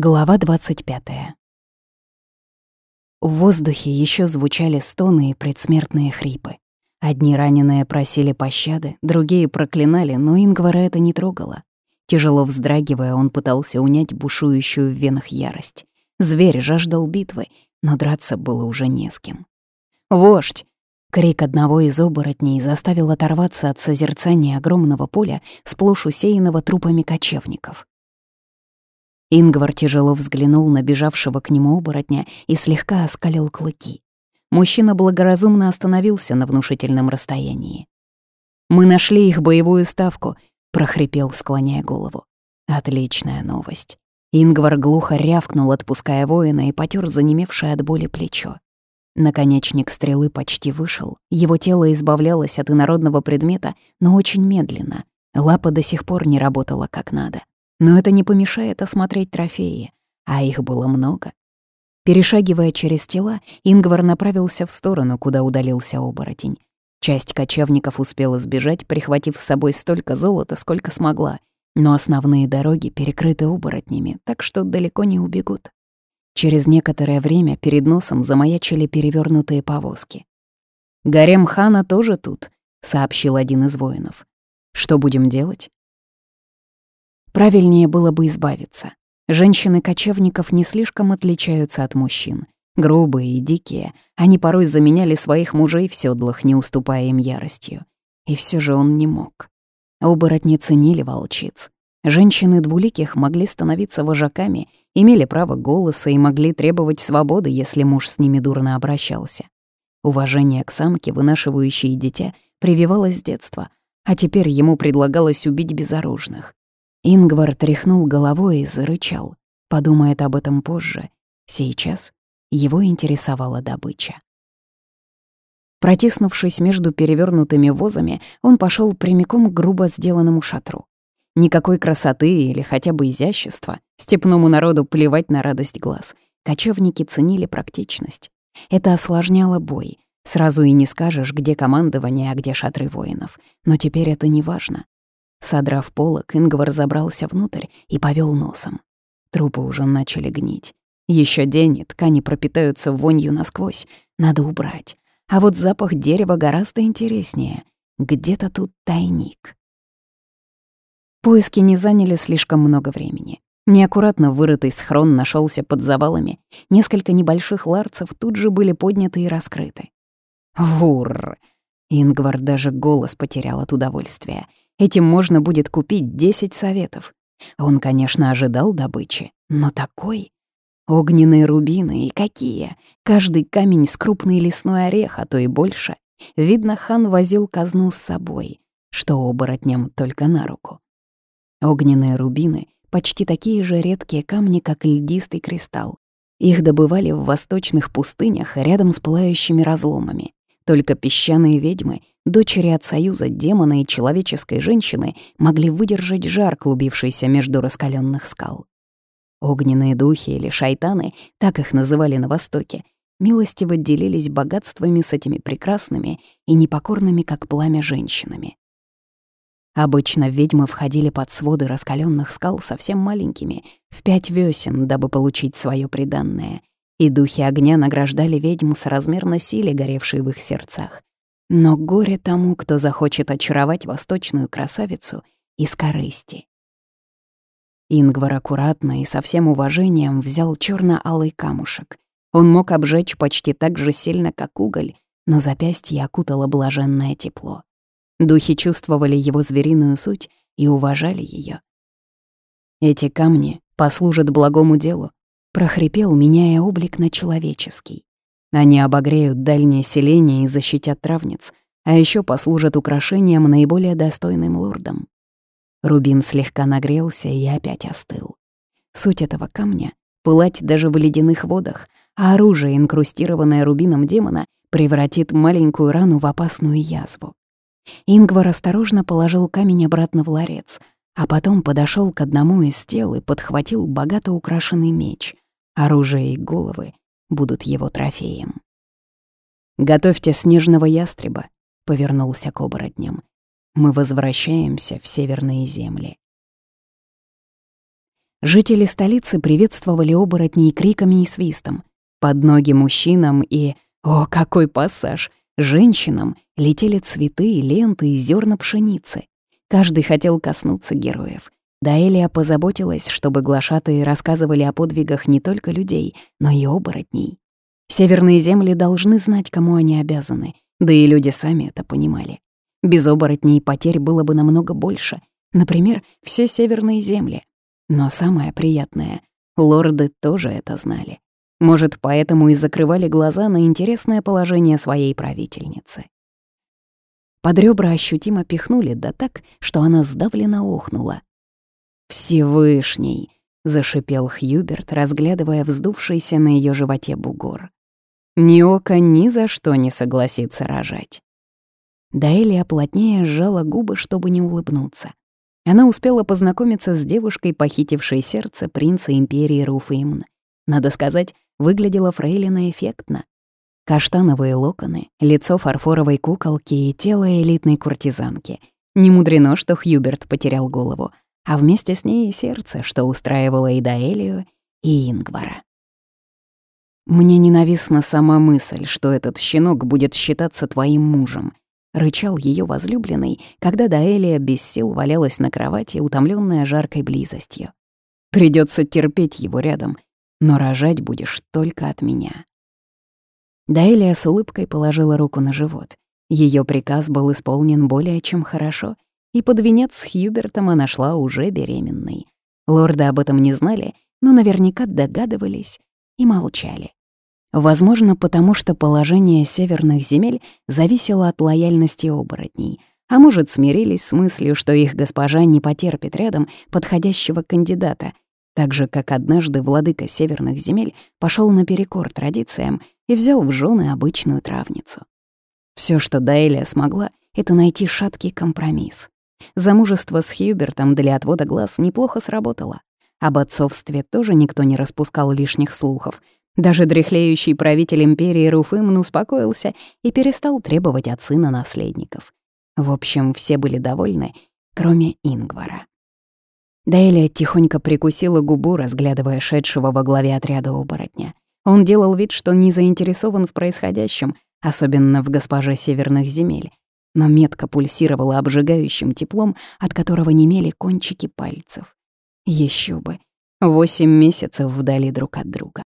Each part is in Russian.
Глава 25. В воздухе еще звучали стоны и предсмертные хрипы. Одни раненые просили пощады, другие проклинали, но Ингвара это не трогало. Тяжело вздрагивая, он пытался унять бушующую в венах ярость. Зверь жаждал битвы, но драться было уже не с кем. «Вождь!» Крик одного из оборотней заставил оторваться от созерцания огромного поля, сплошь усеянного трупами кочевников. Ингвар тяжело взглянул на бежавшего к нему оборотня и слегка оскалил клыки. Мужчина благоразумно остановился на внушительном расстоянии. «Мы нашли их боевую ставку», — прохрипел, склоняя голову. «Отличная новость». Ингвар глухо рявкнул, отпуская воина, и потер занемевшее от боли плечо. Наконечник стрелы почти вышел. Его тело избавлялось от инородного предмета, но очень медленно. Лапа до сих пор не работала как надо. Но это не помешает осмотреть трофеи, а их было много. Перешагивая через тела, Ингвар направился в сторону, куда удалился оборотень. Часть кочевников успела сбежать, прихватив с собой столько золота, сколько смогла, но основные дороги перекрыты оборотнями, так что далеко не убегут. Через некоторое время перед носом замаячили перевернутые повозки. «Гарем хана тоже тут», — сообщил один из воинов. «Что будем делать?» Правильнее было бы избавиться. Женщины кочевников не слишком отличаются от мужчин. Грубые и дикие, они порой заменяли своих мужей в седлах, не уступая им яростью. И все же он не мог. Оборотни ценили волчиц. Женщины двуликих могли становиться вожаками, имели право голоса и могли требовать свободы, если муж с ними дурно обращался. Уважение к самке, вынашивающей дитя, прививалось с детства, а теперь ему предлагалось убить безоружных. Ингвар тряхнул головой и зарычал. Подумает об этом позже. Сейчас его интересовала добыча. Протиснувшись между перевернутыми возами, он пошел прямиком к грубо сделанному шатру. Никакой красоты или хотя бы изящества. Степному народу плевать на радость глаз. Кочевники ценили практичность. Это осложняло бой. Сразу и не скажешь, где командование, а где шатры воинов. Но теперь это не важно. Содрав полок, Ингвар забрался внутрь и повел носом. Трупы уже начали гнить. Еще день, и ткани пропитаются вонью насквозь. Надо убрать. А вот запах дерева гораздо интереснее. Где-то тут тайник. Поиски не заняли слишком много времени. Неаккуратно вырытый схрон нашелся под завалами. Несколько небольших ларцев тут же были подняты и раскрыты. Вурр! Ингвар даже голос потерял от удовольствия. Этим можно будет купить 10 советов. Он, конечно, ожидал добычи, но такой... Огненные рубины и какие! Каждый камень с крупный лесной орех, а то и больше. Видно, хан возил казну с собой, что оборотням только на руку. Огненные рубины — почти такие же редкие камни, как льдистый кристалл. Их добывали в восточных пустынях рядом с пылающими разломами. Только песчаные ведьмы, дочери от союза демона и человеческой женщины, могли выдержать жар, клубившийся между раскаленных скал. Огненные духи или шайтаны, так их называли на Востоке, милостиво делились богатствами с этими прекрасными и непокорными, как пламя, женщинами. Обычно ведьмы входили под своды раскаленных скал совсем маленькими, в пять весен, дабы получить свое приданное, и духи огня награждали ведьм с размерно силе, горевшей в их сердцах. Но горе тому, кто захочет очаровать восточную красавицу из корысти. Ингвар аккуратно и со всем уважением взял черно алый камушек. Он мог обжечь почти так же сильно, как уголь, но запястье окутало блаженное тепло. Духи чувствовали его звериную суть и уважали ее. Эти камни послужат благому делу, прохрипел, меняя облик на человеческий. Они обогреют дальнее селение и защитят травниц, а еще послужат украшением наиболее достойным лордам. Рубин слегка нагрелся и опять остыл. Суть этого камня — пылать даже в ледяных водах, а оружие, инкрустированное рубином демона, превратит маленькую рану в опасную язву. Ингвар осторожно положил камень обратно в ларец, а потом подошел к одному из тел и подхватил богато украшенный меч — Оружие и головы будут его трофеем. «Готовьте снежного ястреба», — повернулся к оборотням. «Мы возвращаемся в северные земли». Жители столицы приветствовали оборотней криками и свистом. Под ноги мужчинам и, о, какой пассаж, женщинам летели цветы, ленты и зерна пшеницы. Каждый хотел коснуться героев. Даэлия позаботилась, чтобы глашатые рассказывали о подвигах не только людей, но и оборотней. Северные земли должны знать, кому они обязаны, да и люди сами это понимали. Без оборотней потерь было бы намного больше. Например, все северные земли. Но самое приятное — лорды тоже это знали. Может, поэтому и закрывали глаза на интересное положение своей правительницы. Под ребра ощутимо пихнули, да так, что она сдавленно охнула. «Всевышний!» — зашипел Хьюберт, разглядывая вздувшийся на ее животе бугор. Ниока ни за что не согласится рожать. Даэлия плотнее сжала губы, чтобы не улыбнуться. Она успела познакомиться с девушкой, похитившей сердце принца империи Руфеймн. Надо сказать, выглядела Фрейлина эффектно. Каштановые локоны, лицо фарфоровой куколки и тело элитной куртизанки. Не мудрено, что Хьюберт потерял голову, а вместе с ней и сердце, что устраивало и Даэлию, и Ингвара. «Мне ненавистна сама мысль, что этот щенок будет считаться твоим мужем», — рычал ее возлюбленный, когда Даэлия без сил валялась на кровати, утомленная жаркой близостью. Придется терпеть его рядом, но рожать будешь только от меня». Даэлия с улыбкой положила руку на живот. Ее приказ был исполнен более чем хорошо, и под венец с Хьюбертом она шла уже беременной. Лорды об этом не знали, но наверняка догадывались и молчали. Возможно, потому что положение северных земель зависело от лояльности оборотней, а может, смирились с мыслью, что их госпожа не потерпит рядом подходящего кандидата, так же, как однажды владыка северных земель пошел наперекор традициям и взял в жены обычную травницу. Все, что Даэлия смогла, это найти шаткий компромисс. Замужество с Хьюбертом для отвода глаз неплохо сработало. Об отцовстве тоже никто не распускал лишних слухов — даже дряхлеющий правитель империи Руфымн успокоился и перестал требовать от сына наследников. В общем, все были довольны, кроме Ингвара. Дейля тихонько прикусила губу, разглядывая шедшего во главе отряда оборотня. Он делал вид, что не заинтересован в происходящем, особенно в госпоже северных земель, но метко пульсировала обжигающим теплом, от которого немели кончики пальцев. Еще бы, восемь месяцев вдали друг от друга.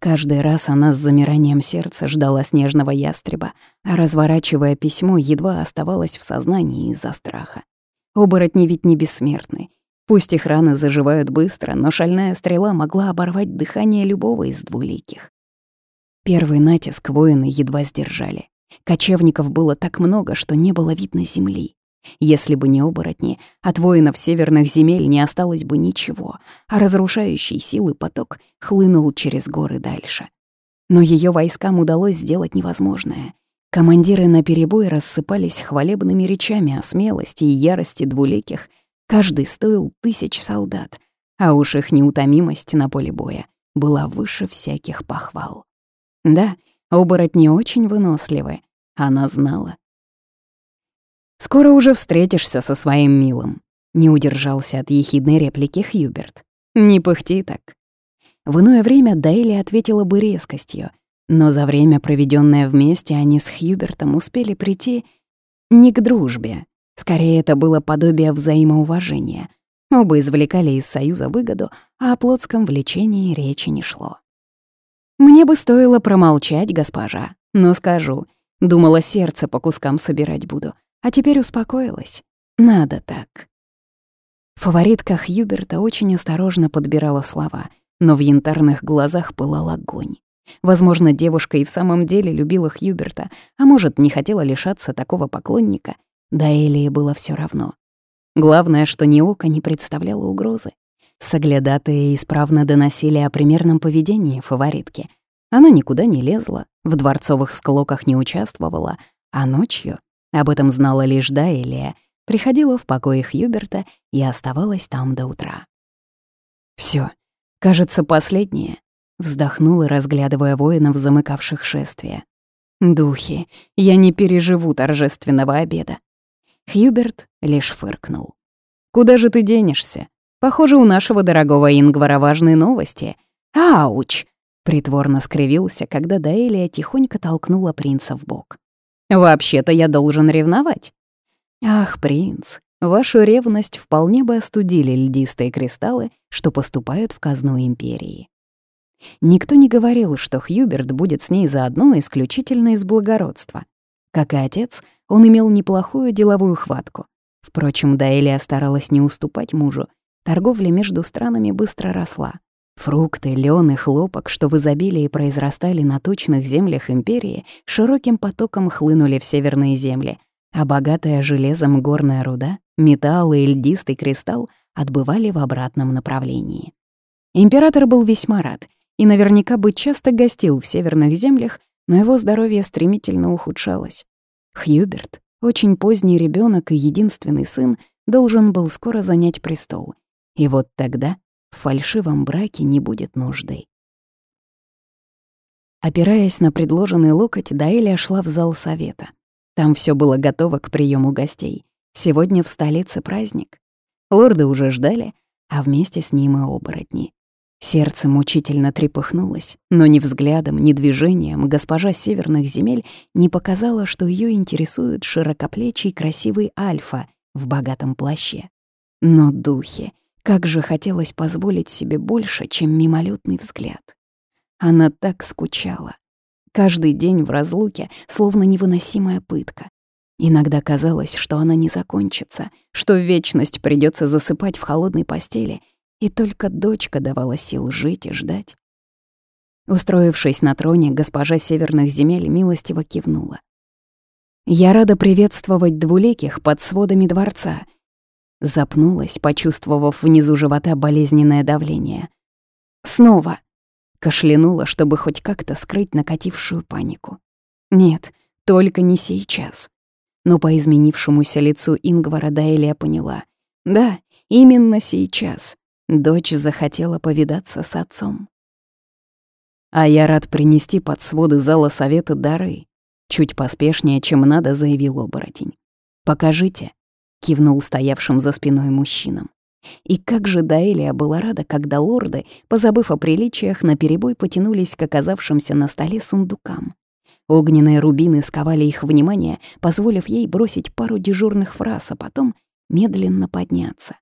Каждый раз она с замиранием сердца ждала снежного ястреба, а разворачивая письмо, едва оставалась в сознании из-за страха. Оборотни ведь не бессмертны. Пусть их раны заживают быстро, но шальная стрела могла оборвать дыхание любого из двуликих. Первый натиск воины едва сдержали. Кочевников было так много, что не было видно земли. Если бы не оборотни, от воинов северных земель не осталось бы ничего, а разрушающий силы поток хлынул через горы дальше. Но ее войскам удалось сделать невозможное. Командиры наперебой рассыпались хвалебными речами о смелости и ярости двуликих. Каждый стоил тысяч солдат, а уж их неутомимость на поле боя была выше всяких похвал. Да, оборотни очень выносливы, она знала. «Скоро уже встретишься со своим милым», — не удержался от ехидной реплики Хьюберт. «Не пыхти так». В иное время Дейли ответила бы резкостью, но за время, проведенное вместе, они с Хьюбертом успели прийти не к дружбе. Скорее, это было подобие взаимоуважения. Оба извлекали из союза выгоду, а о плотском влечении речи не шло. «Мне бы стоило промолчать, госпожа, но скажу. Думала, сердце по кускам собирать буду. А теперь успокоилась. Надо так. Фаворитка Хьюберта очень осторожно подбирала слова, но в янтарных глазах пылал огонь. Возможно, девушка и в самом деле любила Хьюберта, а может, не хотела лишаться такого поклонника. Да Элии было все равно. Главное, что ни око не представляло угрозы. Соглядатые исправно доносили о примерном поведении фаворитки. Она никуда не лезла, в дворцовых склоках не участвовала, а ночью об этом знала лишь Дайлия, приходила в покои Хьюберта и оставалась там до утра. Все, кажется, последнее», — вздохнула, разглядывая воинов, замыкавших шествие. «Духи, я не переживу торжественного обеда». Хьюберт лишь фыркнул. «Куда же ты денешься? Похоже, у нашего дорогого Ингвара важные новости. Ауч! Притворно скривился, когда Даэлия тихонько толкнула принца в бок. «Вообще-то я должен ревновать». «Ах, принц, вашу ревность вполне бы остудили льдистые кристаллы, что поступают в казну Империи». Никто не говорил, что Хьюберт будет с ней заодно исключительно из благородства. Как и отец, он имел неплохую деловую хватку. Впрочем, Даэлия старалась не уступать мужу. Торговля между странами быстро росла. Фрукты, лен и хлопок, что в изобилии произрастали на тучных землях империи, широким потоком хлынули в северные земли, а богатая железом горная руда, металл и льдистый кристалл отбывали в обратном направлении. Император был весьма рад и наверняка бы часто гостил в северных землях, но его здоровье стремительно ухудшалось. Хьюберт, очень поздний ребенок и единственный сын, должен был скоро занять престол. И вот тогда в фальшивом браке не будет нужды. Опираясь на предложенный локоть, Даэлия шла в зал совета. Там все было готово к приему гостей. Сегодня в столице праздник. Лорды уже ждали, а вместе с ним и оборотни. Сердце мучительно трепыхнулось, но ни взглядом, ни движением госпожа северных земель не показала, что ее интересует широкоплечий красивый альфа в богатом плаще. Но духи, как же хотелось позволить себе больше, чем мимолетный взгляд. Она так скучала. Каждый день в разлуке словно невыносимая пытка. Иногда казалось, что она не закончится, что вечность придется засыпать в холодной постели — и только дочка давала сил жить и ждать. Устроившись на троне, госпожа северных земель милостиво кивнула. «Я рада приветствовать двуликих под сводами дворца», запнулась, почувствовав внизу живота болезненное давление. «Снова!» — кашлянула, чтобы хоть как-то скрыть накатившую панику. «Нет, только не сейчас». Но по изменившемуся лицу Ингвара Даэлия поняла. «Да, именно сейчас. Дочь захотела повидаться с отцом. «А я рад принести под своды зала совета дары», чуть поспешнее, чем надо, заявил оборотень. «Покажите», — кивнул стоявшим за спиной мужчинам. И как же Даэлия была рада, когда лорды, позабыв о приличиях, наперебой потянулись к оказавшимся на столе сундукам. Огненные рубины сковали их внимание, позволив ей бросить пару дежурных фраз, а потом медленно подняться.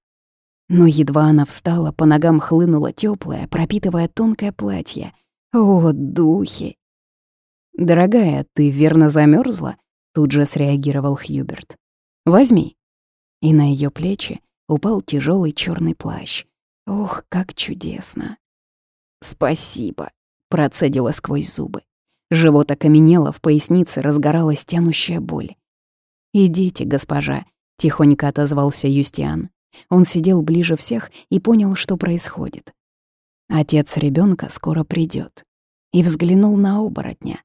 Но едва она встала, по ногам хлынуло теплое, пропитывая тонкое платье. О, духи! «Дорогая, ты верно замерзла? Тут же среагировал Хьюберт. «Возьми». И на ее плечи упал тяжелый черный плащ. Ох, как чудесно! «Спасибо», — процедила сквозь зубы. Живот окаменело, в пояснице разгоралась тянущая боль. «Идите, госпожа», — тихонько отозвался Юстиан. Он сидел ближе всех и понял, что происходит. Отец ребенка скоро придет. И взглянул на оборотня.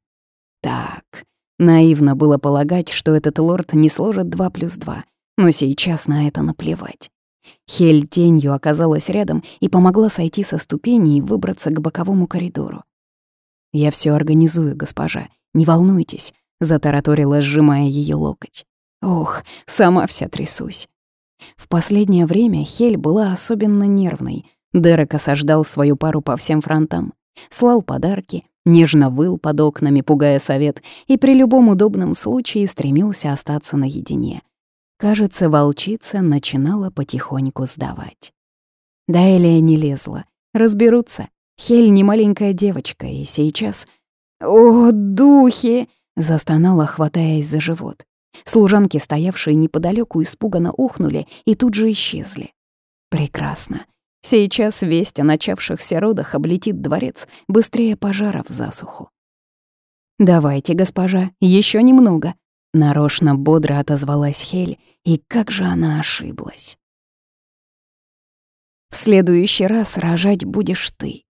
Так, наивно было полагать, что этот лорд не сложит два плюс два, но сейчас на это наплевать. Хель тенью оказалась рядом и помогла сойти со ступени и выбраться к боковому коридору. «Я все организую, госпожа, не волнуйтесь», — затараторила, сжимая ее локоть. «Ох, сама вся трясусь». В последнее время Хель была особенно нервной. Дерек осаждал свою пару по всем фронтам. Слал подарки, нежно выл под окнами, пугая совет, и при любом удобном случае стремился остаться наедине. Кажется, волчица начинала потихоньку сдавать. Да Элия не лезла. Разберутся. Хель не маленькая девочка, и сейчас... «О, духи!» — застонала, хватаясь за живот. Служанки, стоявшие неподалеку, испуганно ухнули и тут же исчезли. Прекрасно. Сейчас весть о начавшихся родах облетит дворец быстрее пожара в засуху. «Давайте, госпожа, еще немного», — нарочно бодро отозвалась Хель, и как же она ошиблась. «В следующий раз рожать будешь ты».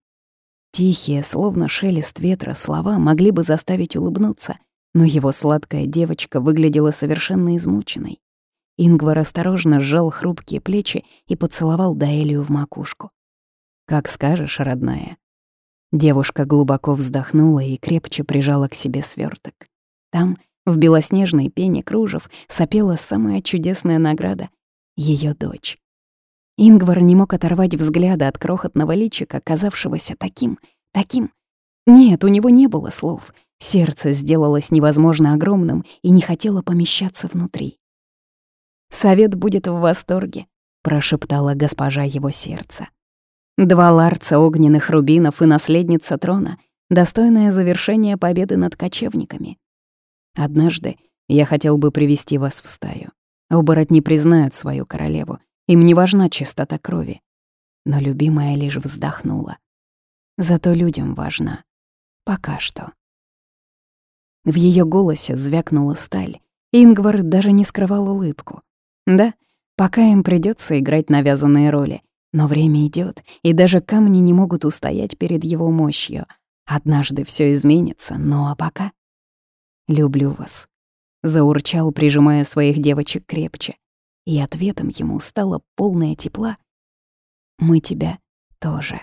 Тихие, словно шелест ветра, слова могли бы заставить улыбнуться — но его сладкая девочка выглядела совершенно измученной. Ингвар осторожно сжал хрупкие плечи и поцеловал Даэлию в макушку. «Как скажешь, родная». Девушка глубоко вздохнула и крепче прижала к себе сверток. Там, в белоснежной пене кружев, сопела самая чудесная награда — ее дочь. Ингвар не мог оторвать взгляда от крохотного личика, казавшегося таким, таким. Нет, у него не было слов. Сердце сделалось невозможно огромным и не хотело помещаться внутри. «Совет будет в восторге», — прошептала госпожа его сердца. Два ларца огненных рубинов и наследница трона — достойное завершение победы над кочевниками. Однажды я хотел бы привести вас в стаю. Оборотни признают свою королеву, им не важна чистота крови. Но любимая лишь вздохнула. Зато людям важна. Пока что. В ее голосе звякнула сталь. Ингвар даже не скрывал улыбку. Да, пока им придется играть навязанные роли, но время идет, и даже камни не могут устоять перед его мощью. Однажды все изменится, ну а пока... «Люблю вас», — заурчал, прижимая своих девочек крепче и ответом ему стало полное тепла. «Мы тебя тоже».